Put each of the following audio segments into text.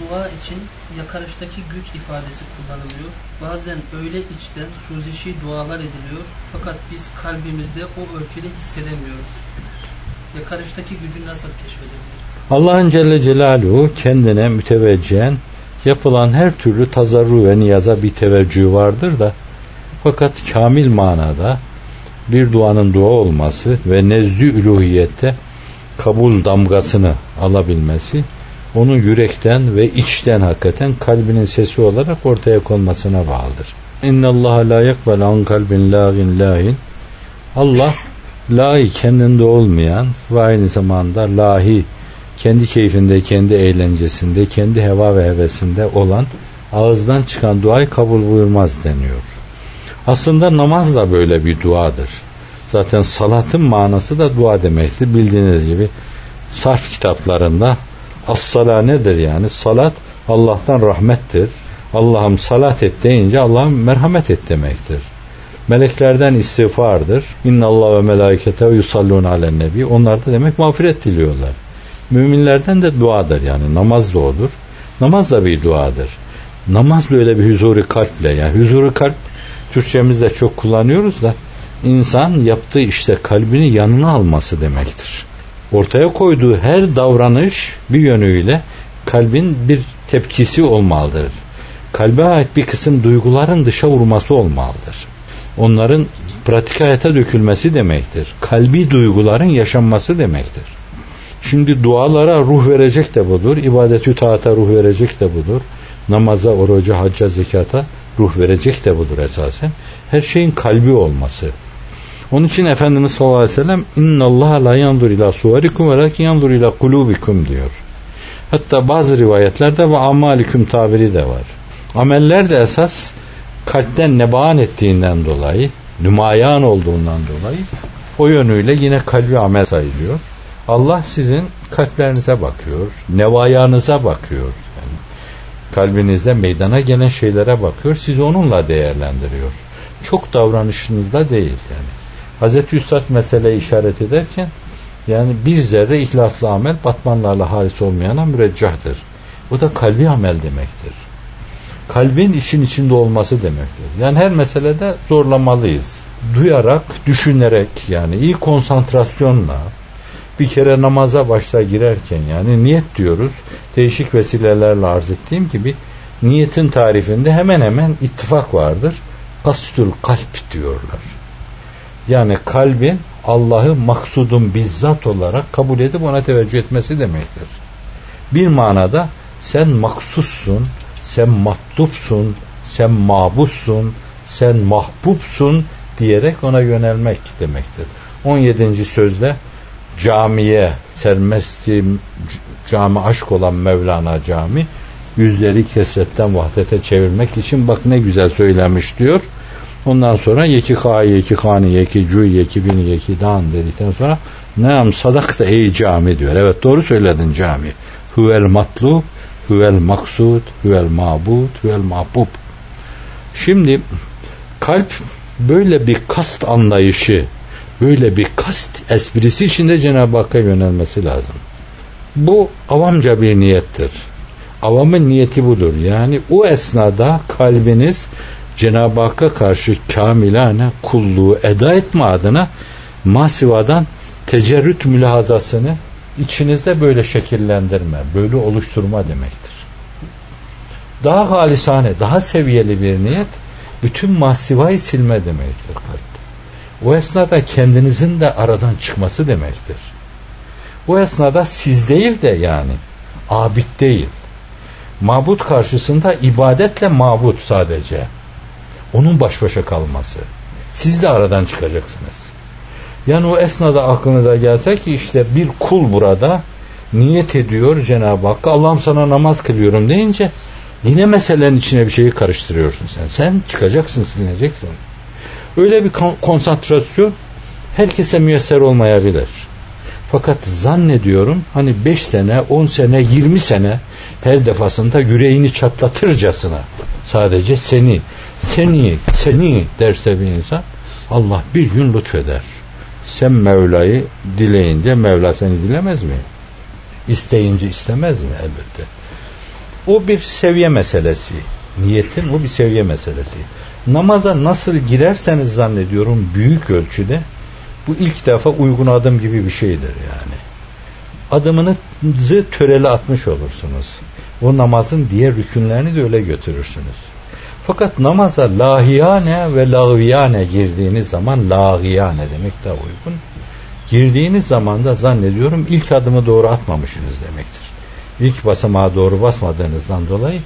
dua için yakarıştaki güç ifadesi kullanılıyor. Bazen öyle içten suzişi dualar ediliyor. Fakat biz kalbimizde o ölçüde hissedemiyoruz. Yakarıştaki gücü nasıl keşfedebilir? Allah'ın Celle Celaluhu kendine müteveccihen yapılan her türlü tazarru ve niyaza bir teveccühü vardır da fakat kamil manada bir duanın dua olması ve nezdü üluhiyette kabul damgasını alabilmesi onun yürekten ve içten hakikaten kalbinin sesi olarak ortaya konmasına bağlıdır. İnna Allah la yakbel an kalbin lagin lahin. Allah lahi kendinde olmayan ve aynı zamanda lahi kendi keyfinde, kendi eğlencesinde, kendi heva ve hevesinde olan ağızdan çıkan duayı kabul buyurmaz deniyor. Aslında namaz da böyle bir duadır. Zaten salatın manası da dua demektir. Bildiğiniz gibi sarf kitaplarında as-sala nedir yani? Salat Allah'tan rahmettir. Allah'ım salat et deyince Allah'ım merhamet et demektir. Meleklerden istiğfardır. İnna Allah ve melaikete yusallun alen nebi. Onlar da demek mağfiret diliyorlar. Müminlerden de duadır yani namaz da odur. Namaz da bir duadır. Namaz böyle bir huzuru kalple yani huzuru kalp Türkçemizde çok kullanıyoruz da insan yaptığı işte kalbini yanına alması demektir. Ortaya koyduğu her davranış bir yönüyle kalbin bir tepkisi olmalıdır. Kalbe ait bir kısım duyguların dışa vurması olmalıdır. Onların pratik hayata dökülmesi demektir. Kalbi duyguların yaşanması demektir. Şimdi dualara ruh verecek de budur. İbadetü taata ruh verecek de budur. Namaza, oruca, hacca, zekata ruh verecek de budur esasen. Her şeyin kalbi olması. Onun için Efendimiz sallallahu aleyhi ve sellem inna Allah la yandur ila suverikum ve lakin yandur ila kulubikum diyor. Hatta bazı rivayetlerde ve amalikum tabiri de var. Ameller de esas kalpten nebaan ettiğinden dolayı, nümayan olduğundan dolayı o yönüyle yine kalbi amel sayılıyor. Allah sizin kalplerinize bakıyor, nevayanıza bakıyor. Yani kalbinizde meydana gelen şeylere bakıyor, sizi onunla değerlendiriyor. Çok davranışınızda değil yani. Hazreti Üstad meseleyi işaret ederken yani bir zerre ihlaslı amel batmanlarla halis olmayana müreccahdır. Bu da kalbi amel demektir. Kalbin işin içinde olması demektir. Yani her meselede zorlamalıyız. Duyarak, düşünerek yani iyi konsantrasyonla bir kere namaza başta girerken yani niyet diyoruz. Değişik vesilelerle arz ettiğim gibi niyetin tarifinde hemen hemen ittifak vardır. Kastül kalp diyorlar. Yani kalbin Allah'ı maksudun bizzat olarak kabul edip ona teveccüh etmesi demektir. Bir manada sen maksussun, sen matlupsun, sen mabussun, sen mahbubsun diyerek ona yönelmek demektir. 17. sözde camiye sermesti cami aşk olan Mevlana cami yüzleri kesretten vahdete çevirmek için bak ne güzel söylemiş diyor. Ondan sonra yeki kâ yeki kâni yeki cü yeki bini yeki dan dedikten sonra neam sadak da ey cami diyor. Evet doğru söyledin cami. Huvel matlub, huvel maksud, huvel mabud, huvel mahbub. Şimdi kalp böyle bir kast anlayışı, böyle bir kast esprisi içinde Cenab-ı Hakk'a yönelmesi lazım. Bu avamca bir niyettir. Avamın niyeti budur. Yani o esnada kalbiniz Cenab-ı Hakk'a karşı kamilane kulluğu eda etme adına masivadan tecerrüt mülahazasını içinizde böyle şekillendirme, böyle oluşturma demektir. Daha halisane, daha seviyeli bir niyet bütün masivayı silme demektir kalpte. O esnada kendinizin de aradan çıkması demektir. O esnada siz değil de yani abid değil. Mabut karşısında ibadetle mabut sadece. Onun baş başa kalması. Siz de aradan çıkacaksınız. Yani o esnada aklınıza gelse ki işte bir kul burada niyet ediyor Cenab-ı Hakk'a Allah'ım sana namaz kılıyorum deyince yine meselenin içine bir şeyi karıştırıyorsun sen. Sen çıkacaksın silineceksin. Öyle bir konsantrasyon herkese müyesser olmayabilir. Fakat zannediyorum hani 5 sene, 10 sene, 20 sene her defasında yüreğini çatlatırcasına sadece seni, seni, seni derse bir insan Allah bir gün lütfeder. Sen Mevla'yı dileyince Mevla seni dilemez mi? İsteyince istemez mi? Elbette. O bir seviye meselesi. Niyetin o bir seviye meselesi. Namaza nasıl girerseniz zannediyorum büyük ölçüde bu ilk defa uygun adım gibi bir şeydir yani. Adımınızı töreli atmış olursunuz. O namazın diğer rükünlerini de öyle götürürsünüz. Fakat namaza lahiyane ve lağviyane girdiğiniz zaman lağiyane demek daha uygun. Girdiğiniz zaman da zannediyorum ilk adımı doğru atmamışsınız demektir. İlk basamağa doğru basmadığınızdan dolayı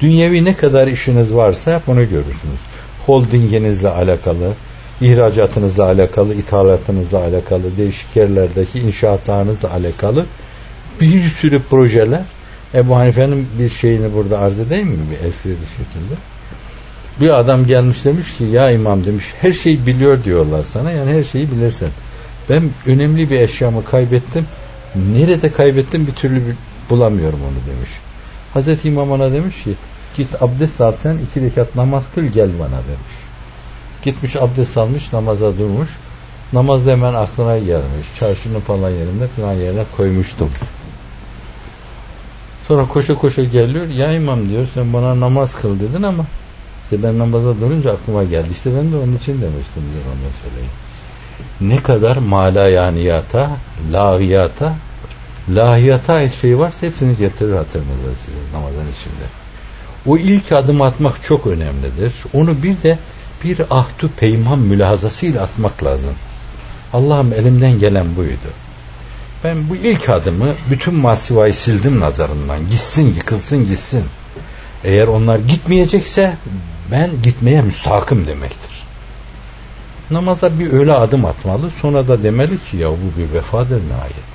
dünyevi ne kadar işiniz varsa hep görürsünüz. Holdinginizle alakalı, ihracatınızla alakalı, ithalatınızla alakalı, değişik yerlerdeki inşaatlarınızla alakalı bir sürü projeler. Ebu Hanife'nin bir şeyini burada arz edeyim mi bir esprili şekilde? Bir adam gelmiş demiş ki ya imam demiş her şeyi biliyor diyorlar sana yani her şeyi bilirsen. Ben önemli bir eşyamı kaybettim. Nerede kaybettim bir türlü bulamıyorum onu demiş. Hazreti İmam ona demiş ki git abdest al sen iki rekat namaz kıl gel bana demiş. Gitmiş abdest almış namaza durmuş. Namazda hemen aklına gelmiş. Çarşının falan yerinde falan yerine koymuştum. Sonra koşa koşa geliyor. Ya imam diyor sen bana namaz kıl dedin ama işte ben namaza durunca aklıma geldi. İşte ben de onun için demiştim o meseleyi. Ne kadar malayaniyata, lahiyata, lahiyata ait şey varsa hepsini getirir hatırınıza sizin namazın içinde. O ilk adım atmak çok önemlidir. Onu bir de bir ahtu peyman mülahazasıyla atmak lazım. Allah'ım elimden gelen buydu. Ben bu ilk adımı bütün masivayı sildim nazarından. Gitsin, yıkılsın, gitsin. Eğer onlar gitmeyecekse ben gitmeye müstahakım demektir. Namaza bir öyle adım atmalı. Sonra da demeli ki ya bu bir vefadır nihayet.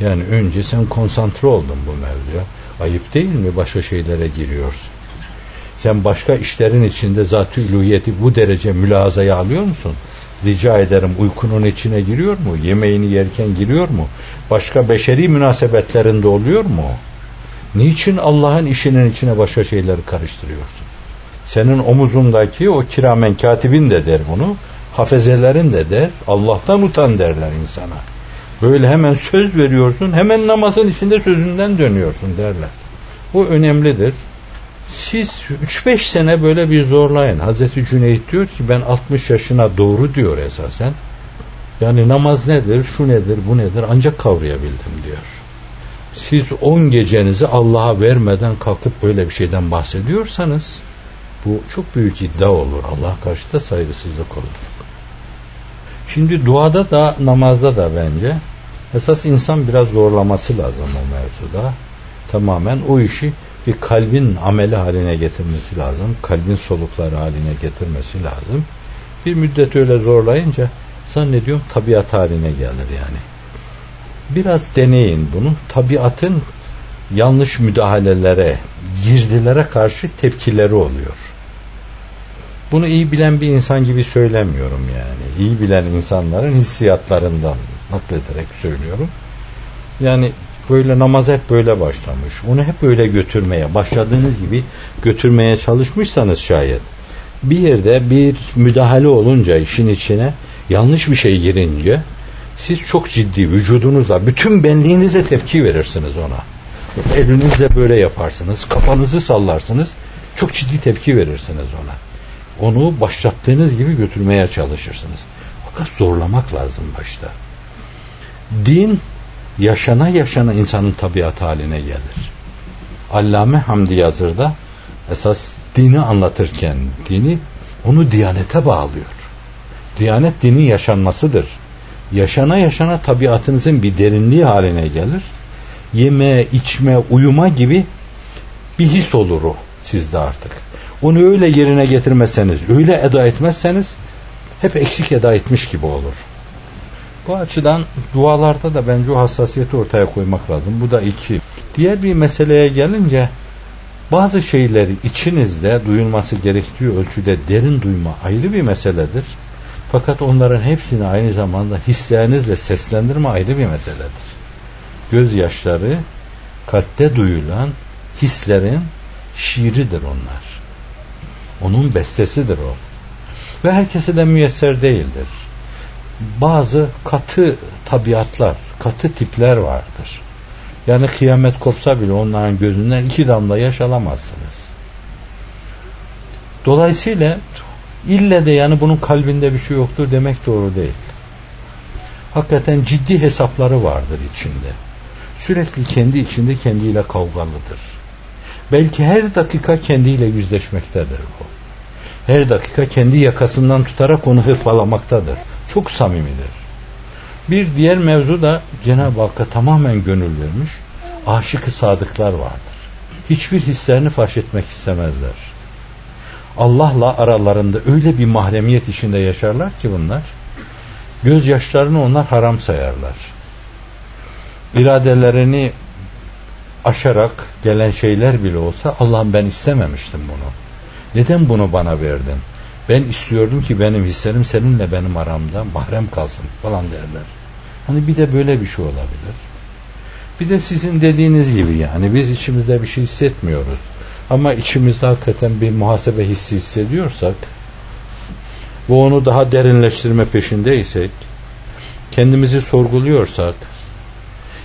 Yani önce sen konsantre oldun bu mevzuya. Ayıp değil mi başka şeylere giriyorsun? Sen başka işlerin içinde zat-ı bu derece mülazaya alıyor musun? Rica ederim uykunun içine giriyor mu? Yemeğini yerken giriyor mu? Başka beşeri münasebetlerinde oluyor mu? Niçin Allah'ın işinin içine başka şeyleri karıştırıyorsun? Senin omuzundaki o kiramen katibin de der bunu. Hafezelerin de der. Allah'tan utan derler insana. Böyle hemen söz veriyorsun. Hemen namazın içinde sözünden dönüyorsun derler. Bu önemlidir. Siz 3-5 sene böyle bir zorlayın. Hazreti Cüneyt diyor ki ben 60 yaşına doğru diyor esasen. Yani namaz nedir, şu nedir, bu nedir ancak kavrayabildim diyor. Siz 10 gecenizi Allah'a vermeden kalkıp böyle bir şeyden bahsediyorsanız bu çok büyük iddia olur. Allah karşıda saygısızlık olur. Şimdi duada da namazda da bence esas insan biraz zorlaması lazım o mevzuda. Tamamen o işi bir kalbin ameli haline getirmesi lazım. Kalbin solukları haline getirmesi lazım. Bir müddet öyle zorlayınca zannediyorum tabiat haline gelir yani. Biraz deneyin bunu. Tabiatın yanlış müdahalelere, girdilere karşı tepkileri oluyor. Bunu iyi bilen bir insan gibi söylemiyorum yani. İyi bilen insanların hissiyatlarından naklederek söylüyorum. Yani böyle namaz hep böyle başlamış. Onu hep böyle götürmeye, başladığınız gibi götürmeye çalışmışsanız şayet bir yerde bir müdahale olunca işin içine yanlış bir şey girince siz çok ciddi vücudunuzla bütün benliğinize tepki verirsiniz ona. Elinizle böyle yaparsınız, kafanızı sallarsınız, çok ciddi tepki verirsiniz ona. Onu başlattığınız gibi götürmeye çalışırsınız. Fakat zorlamak lazım başta. Din yaşana yaşana insanın tabiat haline gelir. Allame Hamdi Yazır'da esas dini anlatırken dini onu diyanete bağlıyor. Diyanet dinin yaşanmasıdır. Yaşana yaşana tabiatınızın bir derinliği haline gelir. Yeme, içme, uyuma gibi bir his olur o sizde artık. Onu öyle yerine getirmezseniz, öyle eda etmezseniz hep eksik eda etmiş gibi olur. Bu açıdan dualarda da bence o hassasiyeti ortaya koymak lazım. Bu da iki. Diğer bir meseleye gelince bazı şeyleri içinizde duyulması gerektiği ölçüde derin duyma ayrı bir meseledir. Fakat onların hepsini aynı zamanda hislerinizle seslendirme ayrı bir meseledir. Gözyaşları kalpte duyulan hislerin şiiridir onlar. Onun bestesidir o. Ve herkese de müyesser değildir bazı katı tabiatlar, katı tipler vardır. Yani kıyamet kopsa bile onların gözünden iki damla yaş alamazsınız. Dolayısıyla ille de yani bunun kalbinde bir şey yoktur demek doğru değil. Hakikaten ciddi hesapları vardır içinde. Sürekli kendi içinde kendiyle kavgalıdır. Belki her dakika kendiyle yüzleşmektedir bu. Her dakika kendi yakasından tutarak onu hırpalamaktadır. Çok samimidir. Bir diğer mevzu da Cenab-ı Hakk'a tamamen gönül vermiş aşıkı sadıklar vardır. Hiçbir hislerini faş etmek istemezler. Allah'la aralarında öyle bir mahremiyet içinde yaşarlar ki bunlar gözyaşlarını onlar haram sayarlar. İradelerini aşarak gelen şeyler bile olsa Allah'ım ben istememiştim bunu. Neden bunu bana verdin? Ben istiyordum ki benim hislerim seninle benim aramda mahrem kalsın falan derler. Hani bir de böyle bir şey olabilir. Bir de sizin dediğiniz gibi yani biz içimizde bir şey hissetmiyoruz. Ama içimizde hakikaten bir muhasebe hissi hissediyorsak ve onu daha derinleştirme peşindeysek kendimizi sorguluyorsak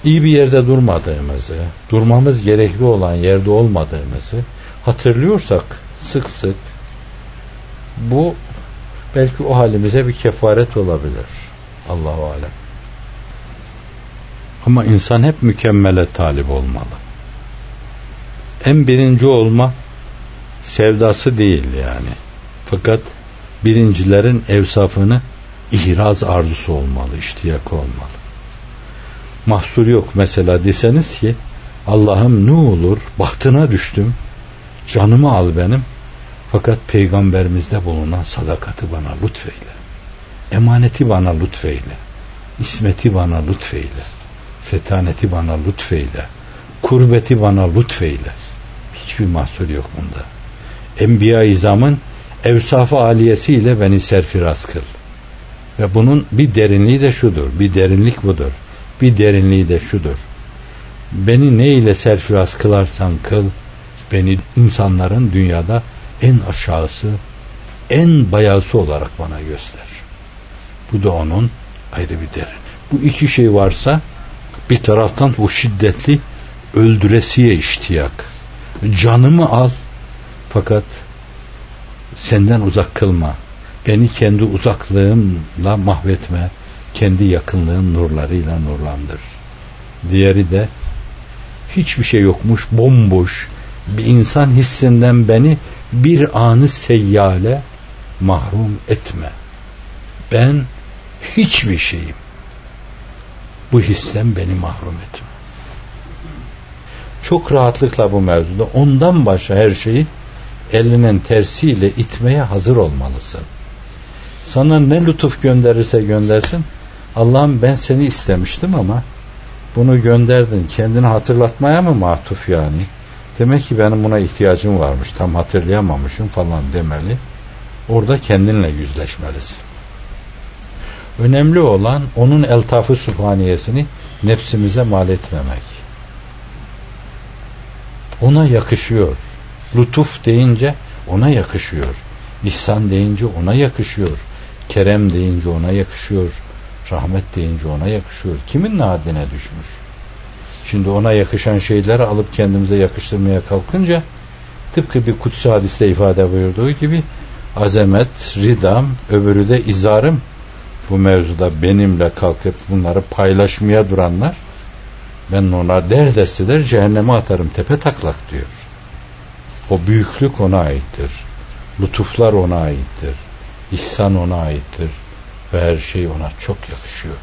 iyi bir yerde durmadığımızı, durmamız gerekli olan yerde olmadığımızı hatırlıyorsak sık sık bu belki o halimize bir kefaret olabilir. Allahu alem. Ama insan hep mükemmele talip olmalı. En birinci olma sevdası değil yani. Fakat birincilerin evsafını ihraz arzusu olmalı, iştiyak olmalı. Mahsur yok mesela deseniz ki Allah'ım ne olur bahtına düştüm, canımı al benim. Fakat peygamberimizde bulunan sadakati bana lütfeyle. Emaneti bana lütfeyle. İsmeti bana lütfeyle. Fetaneti bana lütfeyle. Kurbeti bana lütfeyle. Hiçbir mahsur yok bunda. Enbiya-i İzam'ın evsaf-ı aliyesiyle beni serfiraz kıl. Ve bunun bir derinliği de şudur. Bir derinlik budur. Bir derinliği de şudur. Beni ne ile serfiraz kılarsan kıl, beni insanların dünyada en aşağısı, en bayası olarak bana göster. Bu da onun ayrı bir derin. Bu iki şey varsa bir taraftan bu şiddetli öldüresiye iştiyak. Canımı al fakat senden uzak kılma. Beni kendi uzaklığımla mahvetme. Kendi yakınlığın nurlarıyla nurlandır. Diğeri de hiçbir şey yokmuş, bomboş bir insan hissinden beni bir anı seyyale mahrum etme. Ben hiçbir şeyim. Bu histen beni mahrum etme. Çok rahatlıkla bu mevzuda ondan başa her şeyi elinin tersiyle itmeye hazır olmalısın. Sana ne lütuf gönderirse göndersin. Allah'ım ben seni istemiştim ama bunu gönderdin. Kendini hatırlatmaya mı matuf yani? Demek ki benim buna ihtiyacım varmış. Tam hatırlayamamışım falan demeli. Orada kendinle yüzleşmelisin. Önemli olan onun eltafı subhaniyesini nefsimize mal etmemek. Ona yakışıyor. Lütuf deyince ona yakışıyor. İhsan deyince ona yakışıyor. Kerem deyince ona yakışıyor. Rahmet deyince ona yakışıyor. Kimin haddine düşmüş? Şimdi ona yakışan şeyleri alıp kendimize yakıştırmaya kalkınca tıpkı bir kutsi hadiste ifade buyurduğu gibi azamet, ridam, öbürü de izarım bu mevzuda benimle kalkıp bunları paylaşmaya duranlar ben onlar derdesteler cehenneme atarım tepe taklak diyor. O büyüklük ona aittir. Lütuflar ona aittir. İhsan ona aittir. Ve her şey ona çok yakışıyor.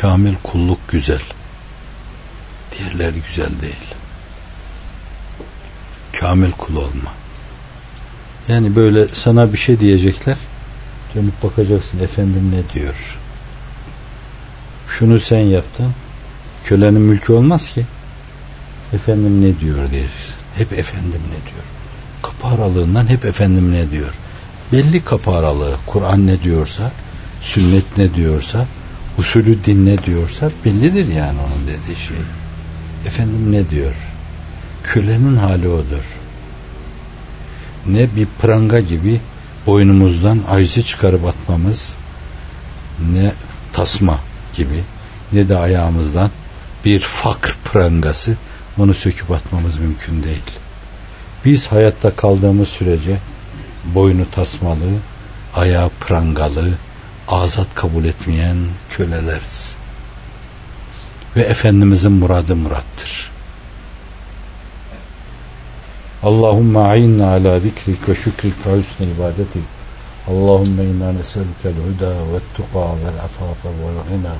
Kamil kulluk güzel. Diğerleri güzel değil. Kamil kul olma. Yani böyle sana bir şey diyecekler. Dönüp bakacaksın efendim ne diyor. Şunu sen yaptın. Kölenin mülkü olmaz ki. Efendim ne diyor diyeceksin. Hep efendim ne diyor. Kapı aralığından hep efendim ne diyor. Belli kapı aralığı. Kur'an ne diyorsa, sünnet ne diyorsa, usulü din ne diyorsa bellidir yani onun dediği şey. Efendim ne diyor? Kölenin hali odur. Ne bir pranga gibi boynumuzdan ayzı çıkarıp atmamız, ne tasma gibi, ne de ayağımızdan bir fakr prangası onu söküp atmamız mümkün değil. Biz hayatta kaldığımız sürece boynu tasmalı, ayağı prangalı, azat kabul etmeyen köleleriz. Ve Efendimizin muradı murattır. Allahümme a'inna ala zikrik ve şükrik ve husne ibadetik. Allahümme inna neselükel huda ve tuqa vel afafa vel ghina.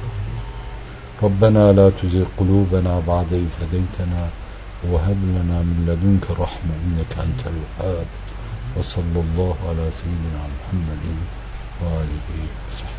ربنا لا تزغ قلوبنا بعد إذ هديتنا وهب لنا من لدنك رحمة إنك أنت الوهاب وصلى الله على سيدنا محمد وآله وصحبه